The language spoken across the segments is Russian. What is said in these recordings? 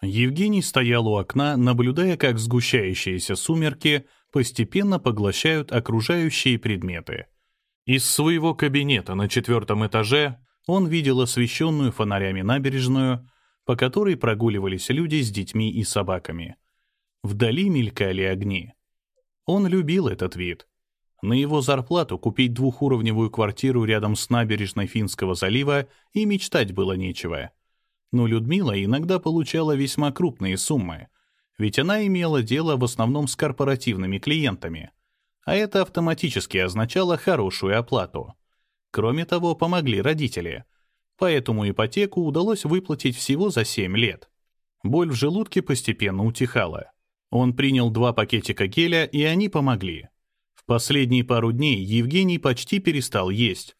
Евгений стоял у окна, наблюдая, как сгущающиеся сумерки постепенно поглощают окружающие предметы. Из своего кабинета на четвертом этаже он видел освещенную фонарями набережную, по которой прогуливались люди с детьми и собаками. Вдали мелькали огни. Он любил этот вид. На его зарплату купить двухуровневую квартиру рядом с набережной Финского залива и мечтать было нечего. Но Людмила иногда получала весьма крупные суммы, ведь она имела дело в основном с корпоративными клиентами, а это автоматически означало хорошую оплату. Кроме того, помогли родители, поэтому ипотеку удалось выплатить всего за 7 лет. Боль в желудке постепенно утихала. Он принял два пакетика геля, и они помогли. В последние пару дней Евгений почти перестал есть.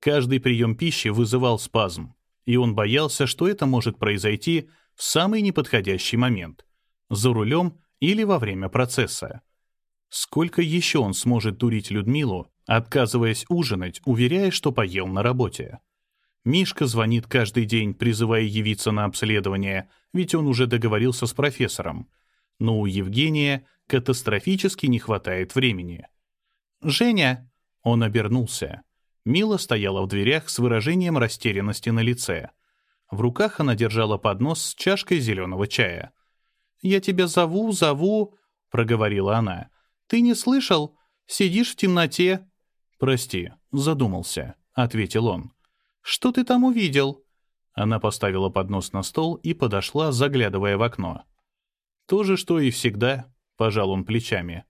Каждый прием пищи вызывал спазм, и он боялся, что это может произойти в самый неподходящий момент — за рулем или во время процесса. Сколько еще он сможет дурить Людмилу, отказываясь ужинать, уверяя, что поел на работе? Мишка звонит каждый день, призывая явиться на обследование, ведь он уже договорился с профессором. Но у Евгения катастрофически не хватает времени. «Женя!» Он обернулся. Мила стояла в дверях с выражением растерянности на лице. В руках она держала поднос с чашкой зеленого чая. «Я тебя зову, зову», — проговорила она. «Ты не слышал? Сидишь в темноте». «Прости, задумался», — ответил он. «Что ты там увидел?» Она поставила поднос на стол и подошла, заглядывая в окно. «То же, что и всегда», — пожал он плечами.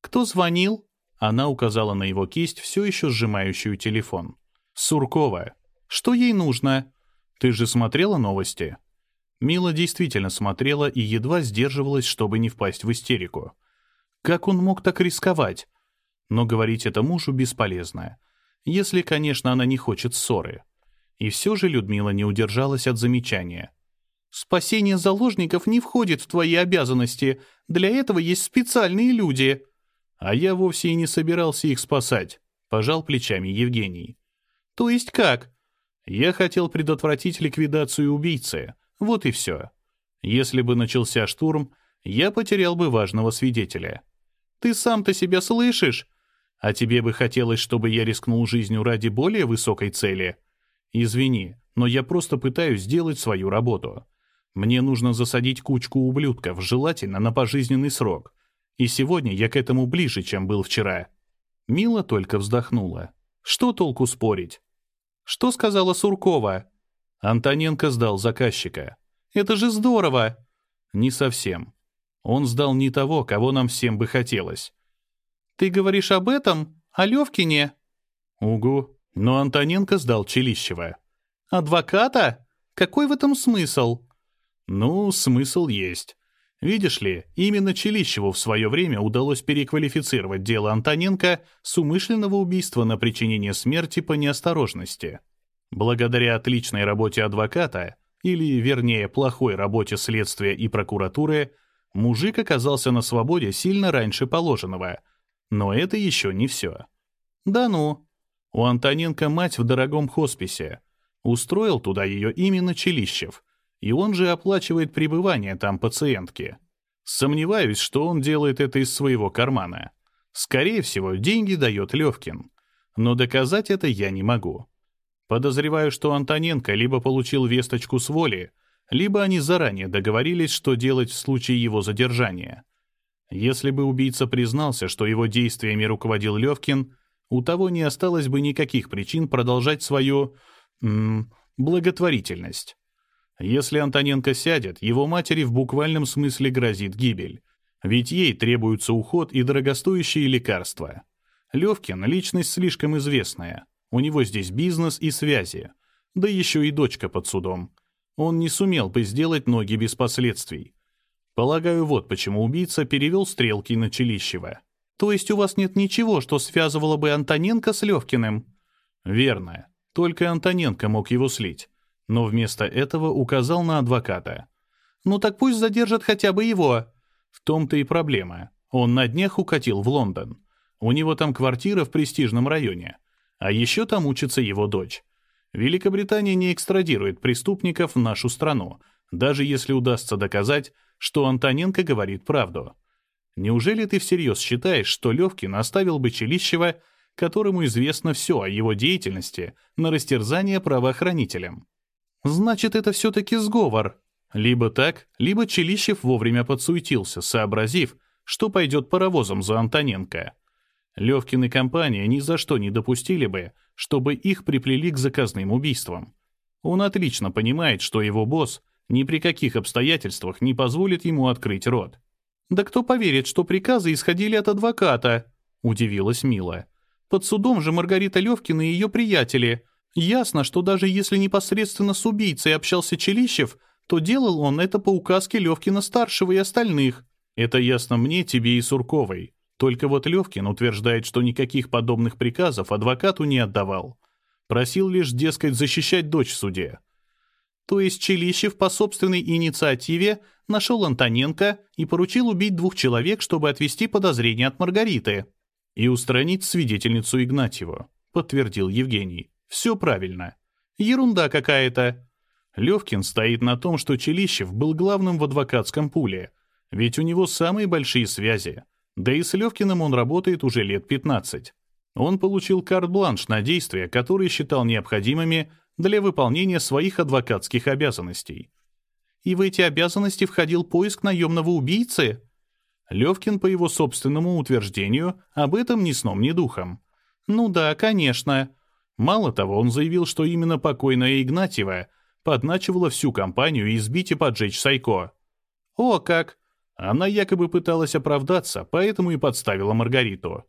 «Кто звонил?» Она указала на его кисть, все еще сжимающую телефон. «Суркова. Что ей нужно? Ты же смотрела новости?» Мила действительно смотрела и едва сдерживалась, чтобы не впасть в истерику. Как он мог так рисковать? Но говорить это мужу бесполезно. Если, конечно, она не хочет ссоры. И все же Людмила не удержалась от замечания. «Спасение заложников не входит в твои обязанности. Для этого есть специальные люди», а я вовсе и не собирался их спасать, пожал плечами Евгений. То есть как? Я хотел предотвратить ликвидацию убийцы. Вот и все. Если бы начался штурм, я потерял бы важного свидетеля. Ты сам-то себя слышишь? А тебе бы хотелось, чтобы я рискнул жизнью ради более высокой цели? Извини, но я просто пытаюсь сделать свою работу. Мне нужно засадить кучку ублюдков, желательно на пожизненный срок. И сегодня я к этому ближе, чем был вчера. Мила только вздохнула. Что толку спорить? Что сказала Суркова? Антоненко сдал заказчика. Это же здорово! Не совсем. Он сдал не того, кого нам всем бы хотелось. Ты говоришь об этом? О Левкине? Угу. Но Антоненко сдал Челищева. Адвоката? Какой в этом смысл? Ну, смысл есть. Видишь ли, именно Челищеву в свое время удалось переквалифицировать дело Антоненко с умышленного убийства на причинение смерти по неосторожности. Благодаря отличной работе адвоката, или, вернее, плохой работе следствия и прокуратуры, мужик оказался на свободе сильно раньше положенного. Но это еще не все. Да ну. У Антоненко мать в дорогом хосписе. Устроил туда ее именно Челищев — и он же оплачивает пребывание там пациентки. Сомневаюсь, что он делает это из своего кармана. Скорее всего, деньги дает Левкин. Но доказать это я не могу. Подозреваю, что Антоненко либо получил весточку с воли, либо они заранее договорились, что делать в случае его задержания. Если бы убийца признался, что его действиями руководил Левкин, у того не осталось бы никаких причин продолжать свою... М -м, благотворительность. Если Антоненко сядет, его матери в буквальном смысле грозит гибель. Ведь ей требуется уход и дорогостоящие лекарства. Левкин — личность слишком известная. У него здесь бизнес и связи. Да еще и дочка под судом. Он не сумел бы сделать ноги без последствий. Полагаю, вот почему убийца перевел стрелки на Челищева. То есть у вас нет ничего, что связывало бы Антоненко с Левкиным? Верно. Только Антоненко мог его слить но вместо этого указал на адвоката. «Ну так пусть задержат хотя бы его». В том-то и проблема. Он на днях укатил в Лондон. У него там квартира в престижном районе. А еще там учится его дочь. Великобритания не экстрадирует преступников в нашу страну, даже если удастся доказать, что Антоненко говорит правду. Неужели ты всерьез считаешь, что Левкин оставил бы Челищева, которому известно все о его деятельности, на растерзание правоохранителям? Значит, это все-таки сговор. Либо так, либо Челищев вовремя подсуетился, сообразив, что пойдет паровозом за Антоненко. Левкин и компания ни за что не допустили бы, чтобы их приплели к заказным убийствам. Он отлично понимает, что его босс ни при каких обстоятельствах не позволит ему открыть рот. «Да кто поверит, что приказы исходили от адвоката?» — удивилась Мила. «Под судом же Маргарита Левкина и ее приятели. Ясно, что даже если непосредственно с убийцей общался Челищев, то делал он это по указке Левкина-старшего и остальных. Это ясно мне, тебе и Сурковой. Только вот Левкин утверждает, что никаких подобных приказов адвокату не отдавал. Просил лишь, дескать, защищать дочь в суде. То есть Челищев по собственной инициативе нашел Антоненко и поручил убить двух человек, чтобы отвести подозрения от Маргариты. И устранить свидетельницу Игнатьеву, подтвердил Евгений. Все правильно. Ерунда какая-то. Левкин стоит на том, что Челищев был главным в адвокатском пуле, ведь у него самые большие связи. Да и с Левкиным он работает уже лет 15. Он получил карт-бланш на действия, которые считал необходимыми для выполнения своих адвокатских обязанностей. И в эти обязанности входил поиск наемного убийцы? Левкин, по его собственному утверждению, об этом ни сном, ни духом. Ну да, конечно. Мало того, он заявил, что именно покойная Игнатьева подначивала всю компанию избить и поджечь Сайко. О, как! Она якобы пыталась оправдаться, поэтому и подставила Маргариту.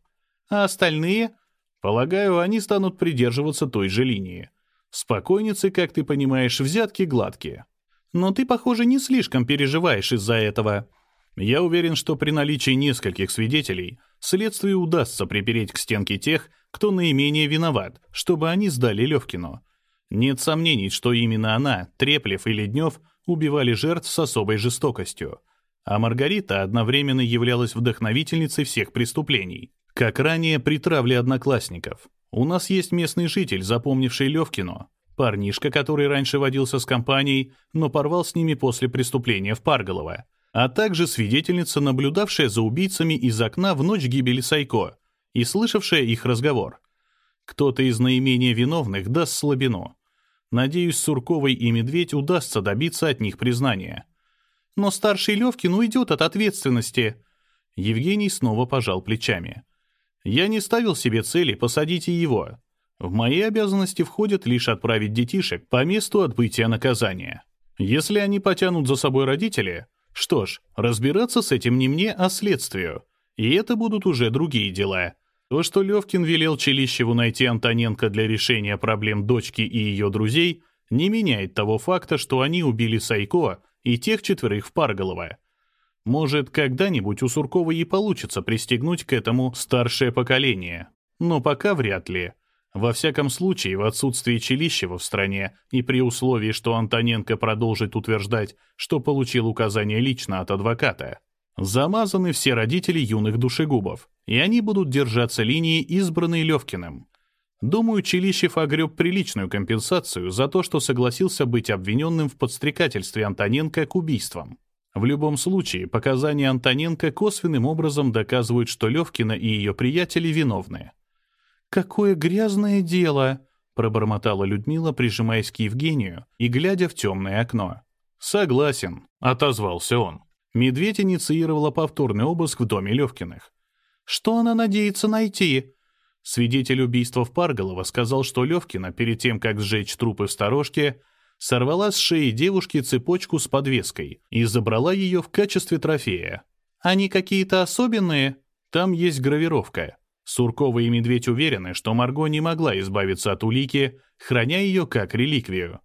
А остальные? Полагаю, они станут придерживаться той же линии. Спокойницы, как ты понимаешь, взятки гладкие. Но ты, похоже, не слишком переживаешь из-за этого. Я уверен, что при наличии нескольких свидетелей следствию удастся припереть к стенке тех, кто наименее виноват, чтобы они сдали Левкину. Нет сомнений, что именно она, Треплев и Леднев, убивали жертв с особой жестокостью а Маргарита одновременно являлась вдохновительницей всех преступлений. Как ранее при травле одноклассников. У нас есть местный житель, запомнивший Левкину. Парнишка, который раньше водился с компанией, но порвал с ними после преступления в Парголово. А также свидетельница, наблюдавшая за убийцами из окна в ночь гибели Сайко и слышавшая их разговор. Кто-то из наименее виновных даст слабину. Надеюсь, Сурковой и Медведь удастся добиться от них признания но старший Левкин уйдет от ответственности». Евгений снова пожал плечами. «Я не ставил себе цели посадить и его. В мои обязанности входит лишь отправить детишек по месту отбытия наказания. Если они потянут за собой родители, что ж, разбираться с этим не мне, а следствию. И это будут уже другие дела. То, что Левкин велел Челищеву найти Антоненко для решения проблем дочки и ее друзей, не меняет того факта, что они убили Сайко и тех четверых в Парголово. Может, когда-нибудь у Суркова и получится пристегнуть к этому старшее поколение. Но пока вряд ли. Во всяком случае, в отсутствии Челищева в стране и при условии, что Антоненко продолжит утверждать, что получил указание лично от адвоката, замазаны все родители юных душегубов, и они будут держаться линии, избранной Левкиным. Думаю, Челищев огреб приличную компенсацию за то, что согласился быть обвиненным в подстрекательстве Антоненко к убийствам. В любом случае, показания Антоненко косвенным образом доказывают, что Левкина и ее приятели виновны. «Какое грязное дело!» — пробормотала Людмила, прижимаясь к Евгению и глядя в темное окно. «Согласен», — отозвался он. Медведь инициировала повторный обыск в доме Левкиных. «Что она надеется найти?» Свидетель убийства в Парголово сказал, что Левкина, перед тем, как сжечь трупы в сторожке, сорвала с шеи девушки цепочку с подвеской и забрала ее в качестве трофея. «Они какие-то особенные?» Там есть гравировка. Суркова и Медведь уверены, что Марго не могла избавиться от улики, храня ее как реликвию.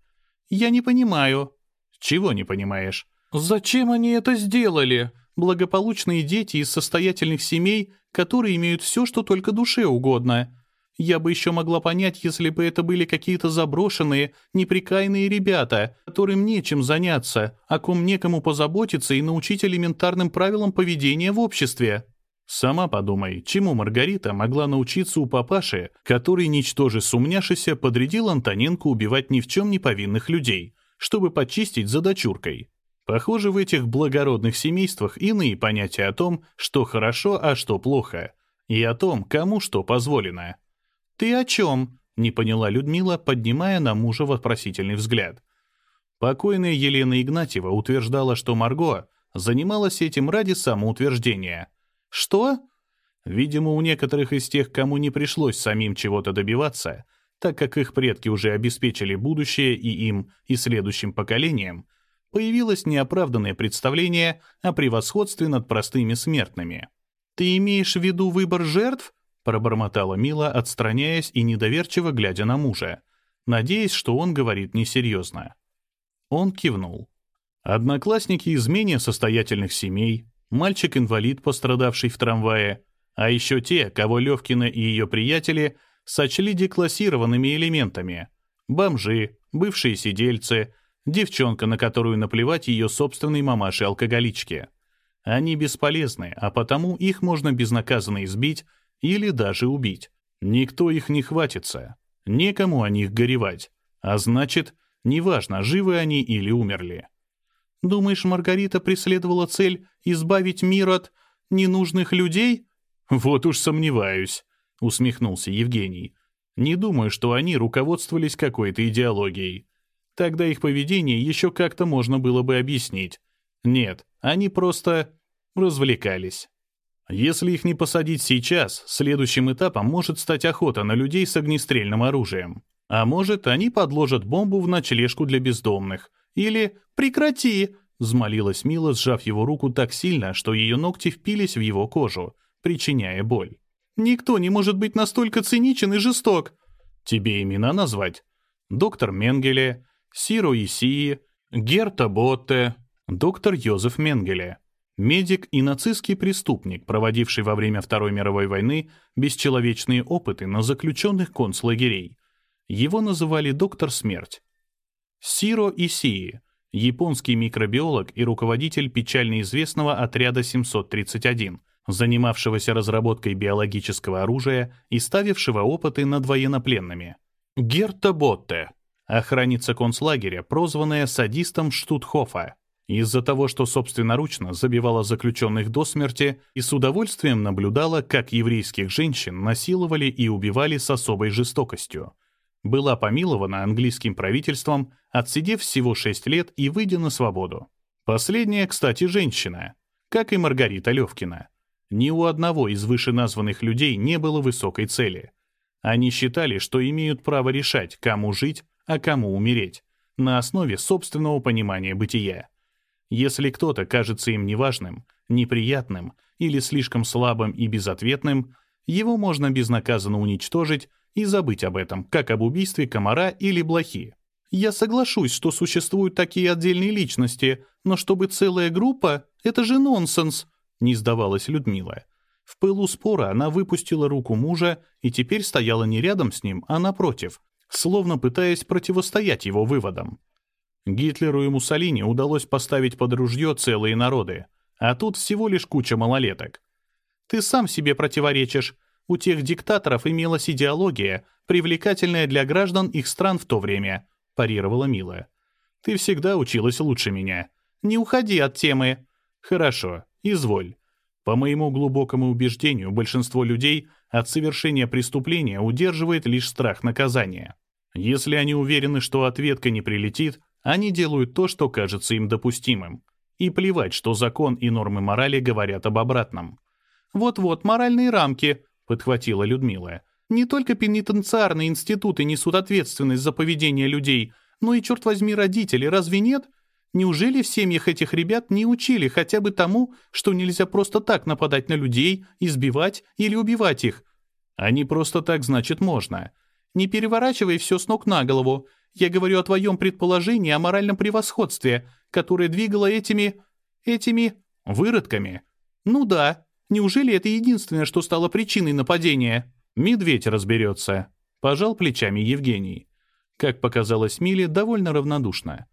«Я не понимаю». «Чего не понимаешь?» «Зачем они это сделали?» Благополучные дети из состоятельных семей которые имеют все, что только душе угодно. Я бы еще могла понять, если бы это были какие-то заброшенные, неприкаянные ребята, которым нечем заняться, о ком некому позаботиться и научить элементарным правилам поведения в обществе. Сама подумай, чему Маргарита могла научиться у папаши, который, ничтоже сумняшися, подрядил Антоненко убивать ни в чем не повинных людей, чтобы почистить за дочуркой. Похоже, в этих благородных семействах иные понятия о том, что хорошо, а что плохо, и о том, кому что позволено. «Ты о чем?» — не поняла Людмила, поднимая на мужа вопросительный взгляд. Покойная Елена Игнатьева утверждала, что Марго занималась этим ради самоутверждения. «Что?» Видимо, у некоторых из тех, кому не пришлось самим чего-то добиваться, так как их предки уже обеспечили будущее и им, и следующим поколениям, появилось неоправданное представление о превосходстве над простыми смертными. «Ты имеешь в виду выбор жертв?» — пробормотала Мила, отстраняясь и недоверчиво глядя на мужа, надеясь, что он говорит несерьезно. Он кивнул. Одноклассники из менее состоятельных семей, мальчик-инвалид, пострадавший в трамвае, а еще те, кого Левкина и ее приятели сочли деклассированными элементами. Бомжи, бывшие сидельцы, девчонка, на которую наплевать ее собственной мамаши-алкоголичке. Они бесполезны, а потому их можно безнаказанно избить или даже убить. Никто их не хватится, некому о них горевать, а значит, неважно, живы они или умерли. Думаешь, Маргарита преследовала цель избавить мир от ненужных людей? Вот уж сомневаюсь, усмехнулся Евгений. Не думаю, что они руководствовались какой-то идеологией. Тогда их поведение еще как-то можно было бы объяснить. Нет, они просто развлекались. Если их не посадить сейчас, следующим этапом может стать охота на людей с огнестрельным оружием. А может, они подложат бомбу в ночлежку для бездомных. Или «прекрати», — взмолилась Мила, сжав его руку так сильно, что ее ногти впились в его кожу, причиняя боль. «Никто не может быть настолько циничен и жесток». «Тебе имена назвать?» «Доктор Менгеле», Сиро Исии, Герта Ботте, доктор Йозеф Менгеле, медик и нацистский преступник, проводивший во время Второй мировой войны бесчеловечные опыты на заключенных концлагерей. Его называли доктор смерть. Сиро Исии, японский микробиолог и руководитель печально известного отряда 731, занимавшегося разработкой биологического оружия и ставившего опыты над военнопленными. Герта Ботте, охранница концлагеря, прозванная садистом Штутхофа, из-за того, что собственноручно забивала заключенных до смерти и с удовольствием наблюдала, как еврейских женщин насиловали и убивали с особой жестокостью. Была помилована английским правительством, отсидев всего 6 лет и выйдя на свободу. Последняя, кстати, женщина, как и Маргарита Левкина. Ни у одного из вышеназванных людей не было высокой цели. Они считали, что имеют право решать, кому жить, а кому умереть, на основе собственного понимания бытия. Если кто-то кажется им неважным, неприятным или слишком слабым и безответным, его можно безнаказанно уничтожить и забыть об этом, как об убийстве комара или блохи. Я соглашусь, что существуют такие отдельные личности, но чтобы целая группа — это же нонсенс, не сдавалась Людмила. В пылу спора она выпустила руку мужа и теперь стояла не рядом с ним, а напротив, словно пытаясь противостоять его выводам. Гитлеру и Муссолини удалось поставить под ружье целые народы, а тут всего лишь куча малолеток. Ты сам себе противоречишь. У тех диктаторов имелась идеология, привлекательная для граждан их стран в то время, парировала Мила. Ты всегда училась лучше меня. Не уходи от темы. Хорошо, изволь. По моему глубокому убеждению, большинство людей от совершения преступления удерживает лишь страх наказания. Если они уверены, что ответка не прилетит, они делают то, что кажется им допустимым. И плевать, что закон и нормы морали говорят об обратном. «Вот-вот, моральные рамки», — подхватила Людмила. «Не только пенитенциарные институты несут ответственность за поведение людей, но и, черт возьми, родители, разве нет? Неужели в семьях этих ребят не учили хотя бы тому, что нельзя просто так нападать на людей, избивать или убивать их? Не просто так, значит, можно. Не переворачивай все с ног на голову. Я говорю о твоем предположении о моральном превосходстве, которое двигало этими... этими... выродками. Ну да. Неужели это единственное, что стало причиной нападения? Медведь разберется. Пожал плечами Евгений. Как показалось Миле, довольно равнодушно.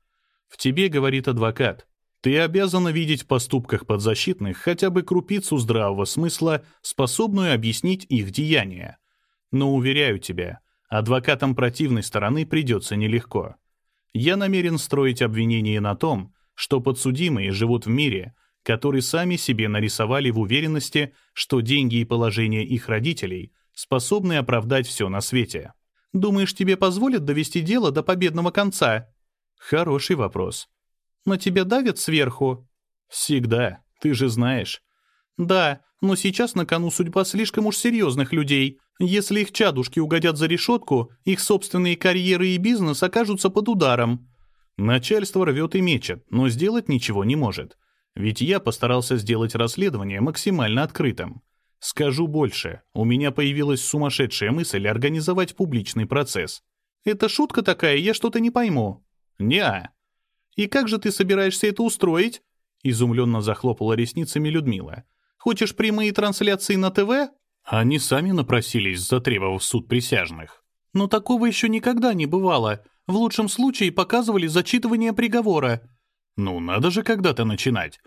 В тебе, говорит адвокат, ты обязана видеть в поступках подзащитных хотя бы крупицу здравого смысла, способную объяснить их деяния. Но, уверяю тебя, Адвокатам противной стороны придется нелегко. Я намерен строить обвинение на том, что подсудимые живут в мире, который сами себе нарисовали в уверенности, что деньги и положение их родителей способны оправдать все на свете. Думаешь, тебе позволят довести дело до победного конца? Хороший вопрос. Но тебя давят сверху? Всегда, ты же знаешь. Да, но сейчас на кону судьба слишком уж серьезных людей. Если их чадушки угодят за решетку, их собственные карьеры и бизнес окажутся под ударом. Начальство рвет и мечет, но сделать ничего не может. Ведь я постарался сделать расследование максимально открытым. Скажу больше, у меня появилась сумасшедшая мысль организовать публичный процесс. Это шутка такая, я что-то не пойму. Неа. И как же ты собираешься это устроить? Изумленно захлопала ресницами Людмила. Хочешь прямые трансляции на ТВ? Они сами напросились, затребовав суд присяжных. Но такого еще никогда не бывало. В лучшем случае показывали зачитывание приговора. Ну, надо же когда-то начинать.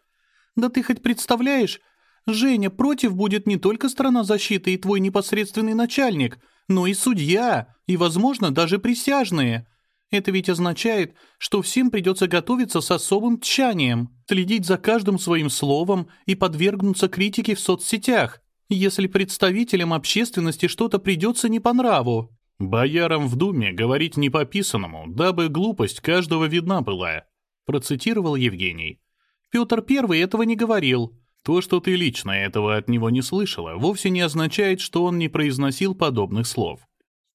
Да ты хоть представляешь, Женя, против будет не только сторона защиты и твой непосредственный начальник, но и судья, и, возможно, даже присяжные. Это ведь означает, что всем придется готовиться с особым тщанием, следить за каждым своим словом и подвергнуться критике в соцсетях, если представителям общественности что-то придется не по нраву. «Боярам в Думе говорить не по писанному, дабы глупость каждого видна была», процитировал Евгений. Петр Первый этого не говорил, то, что ты лично этого от него не слышала, вовсе не означает, что он не произносил подобных слов.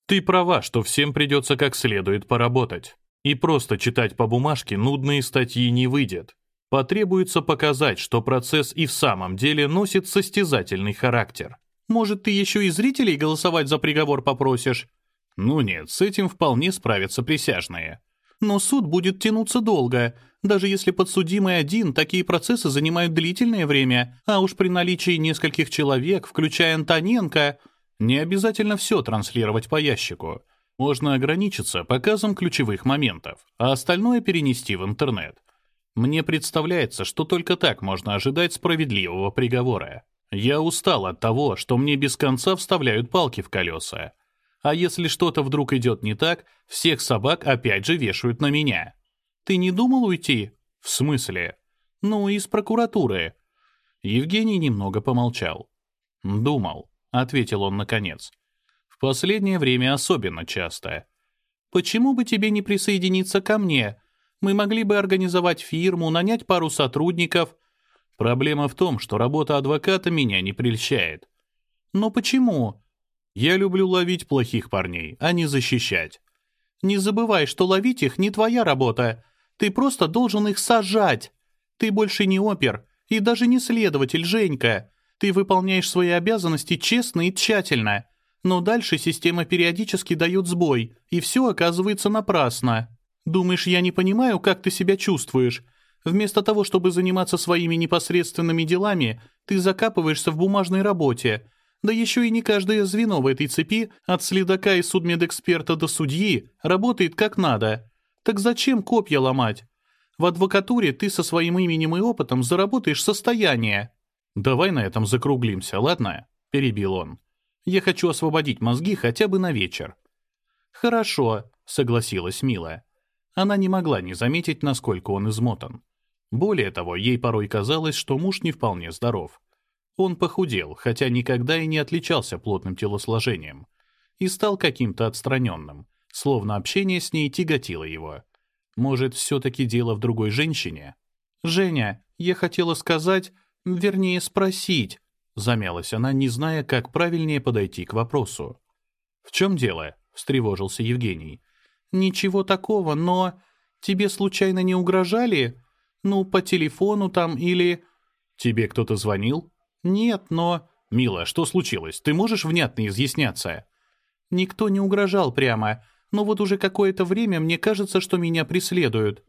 Ты права, что всем придется как следует поработать. И просто читать по бумажке нудные статьи не выйдет. Потребуется показать, что процесс и в самом деле носит состязательный характер. Может, ты еще и зрителей голосовать за приговор попросишь? Ну нет, с этим вполне справятся присяжные. Но суд будет тянуться долго, даже если подсудимый один, такие процессы занимают длительное время, а уж при наличии нескольких человек, включая Антоненко, не обязательно все транслировать по ящику. Можно ограничиться показом ключевых моментов, а остальное перенести в интернет. Мне представляется, что только так можно ожидать справедливого приговора. Я устал от того, что мне без конца вставляют палки в колеса. А если что-то вдруг идет не так, всех собак опять же вешают на меня. Ты не думал уйти? В смысле? Ну, из прокуратуры. Евгений немного помолчал. Думал, ответил он наконец. В последнее время особенно часто. Почему бы тебе не присоединиться ко мне? Мы могли бы организовать фирму, нанять пару сотрудников. Проблема в том, что работа адвоката меня не прельщает. Но почему? Я люблю ловить плохих парней, а не защищать. Не забывай, что ловить их не твоя работа. Ты просто должен их сажать. Ты больше не опер и даже не следователь, Женька. Ты выполняешь свои обязанности честно и тщательно. Но дальше система периодически дает сбой, и все оказывается напрасно. Думаешь, я не понимаю, как ты себя чувствуешь? Вместо того, чтобы заниматься своими непосредственными делами, ты закапываешься в бумажной работе. Да еще и не каждое звено в этой цепи, от следака и судмедэксперта до судьи, работает как надо. Так зачем копья ломать? В адвокатуре ты со своим именем и опытом заработаешь состояние. Давай на этом закруглимся, ладно? Перебил он. Я хочу освободить мозги хотя бы на вечер. Хорошо, согласилась Мила. Она не могла не заметить, насколько он измотан. Более того, ей порой казалось, что муж не вполне здоров. Он похудел, хотя никогда и не отличался плотным телосложением, и стал каким-то отстраненным, словно общение с ней тяготило его. Может, все-таки дело в другой женщине? «Женя, я хотела сказать, вернее спросить», замялась она, не зная, как правильнее подойти к вопросу. «В чем дело?» — встревожился Евгений. «Ничего такого, но... Тебе случайно не угрожали? Ну, по телефону там или...» «Тебе кто-то звонил?» «Нет, но...» «Мила, что случилось? Ты можешь внятно изъясняться?» «Никто не угрожал прямо но вот уже какое-то время мне кажется, что меня преследуют».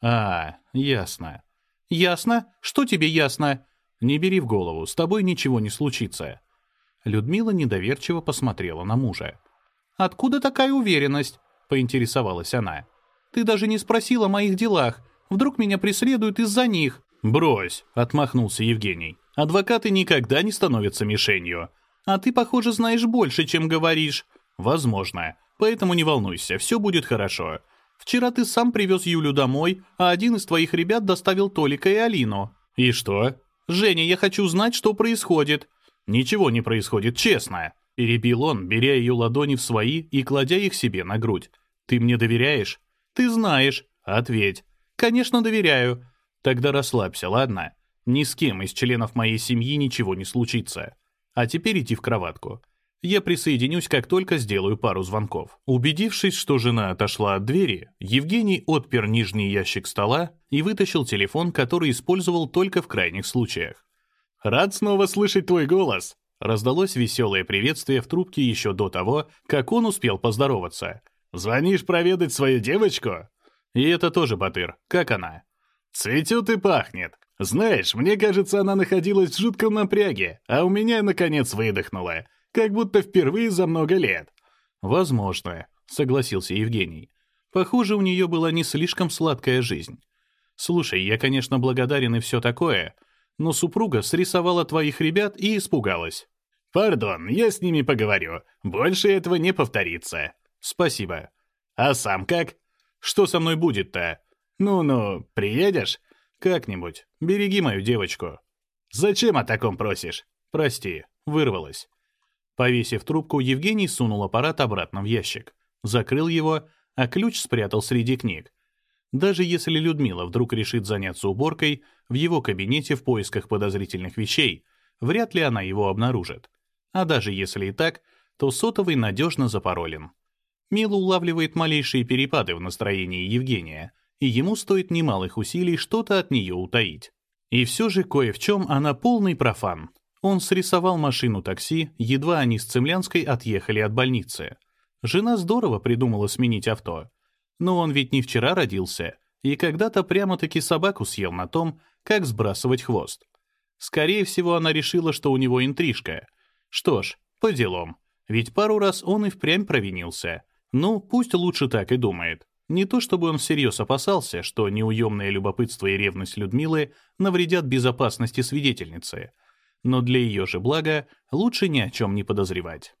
«А, ясно». «Ясно? Что тебе ясно?» «Не бери в голову, с тобой ничего не случится». Людмила недоверчиво посмотрела на мужа. «Откуда такая уверенность?» — поинтересовалась она. «Ты даже не спросила о моих делах. Вдруг меня преследуют из-за них?» «Брось», — отмахнулся Евгений. «Адвокаты никогда не становятся мишенью. А ты, похоже, знаешь больше, чем говоришь». «Возможно. Поэтому не волнуйся, все будет хорошо. Вчера ты сам привез Юлю домой, а один из твоих ребят доставил Толика и Алину». «И что?» «Женя, я хочу знать, что происходит». «Ничего не происходит, честно», — перебил он, беря ее ладони в свои и кладя их себе на грудь. «Ты мне доверяешь?» «Ты знаешь». «Ответь». «Конечно, доверяю». «Тогда расслабься, ладно? Ни с кем из членов моей семьи ничего не случится. А теперь иди в кроватку. Я присоединюсь, как только сделаю пару звонков». Убедившись, что жена отошла от двери, Евгений отпер нижний ящик стола и вытащил телефон, который использовал только в крайних случаях. «Рад снова слышать твой голос!» Раздалось веселое приветствие в трубке еще до того, как он успел поздороваться. «Звонишь проведать свою девочку?» «И это тоже Батыр. Как она?» «Цветет и пахнет. Знаешь, мне кажется, она находилась в жутком напряге, а у меня, наконец, выдохнула. Как будто впервые за много лет». «Возможно», — согласился Евгений. «Похоже, у нее была не слишком сладкая жизнь. Слушай, я, конечно, благодарен и все такое, но супруга срисовала твоих ребят и испугалась». «Пардон, я с ними поговорю. Больше этого не повторится». «Спасибо». «А сам как?» «Что со мной будет-то?» «Ну-ну, приедешь?» «Как-нибудь. Береги мою девочку». «Зачем о таком просишь?» «Прости, вырвалась». Повесив трубку, Евгений сунул аппарат обратно в ящик, закрыл его, а ключ спрятал среди книг. Даже если Людмила вдруг решит заняться уборкой в его кабинете в поисках подозрительных вещей, вряд ли она его обнаружит. А даже если и так, то сотовый надежно запаролен. Мила улавливает малейшие перепады в настроении Евгения, и ему стоит немалых усилий что-то от нее утаить. И все же кое в чем она полный профан. Он срисовал машину такси, едва они с Цемлянской отъехали от больницы. Жена здорово придумала сменить авто. Но он ведь не вчера родился, и когда-то прямо-таки собаку съел на том, как сбрасывать хвост. Скорее всего, она решила, что у него интрижка. Что ж, по делам. Ведь пару раз он и впрямь провинился. Ну, пусть лучше так и думает. Не то чтобы он всерьез опасался, что неуемное любопытство и ревность Людмилы навредят безопасности свидетельницы, но для ее же блага лучше ни о чем не подозревать.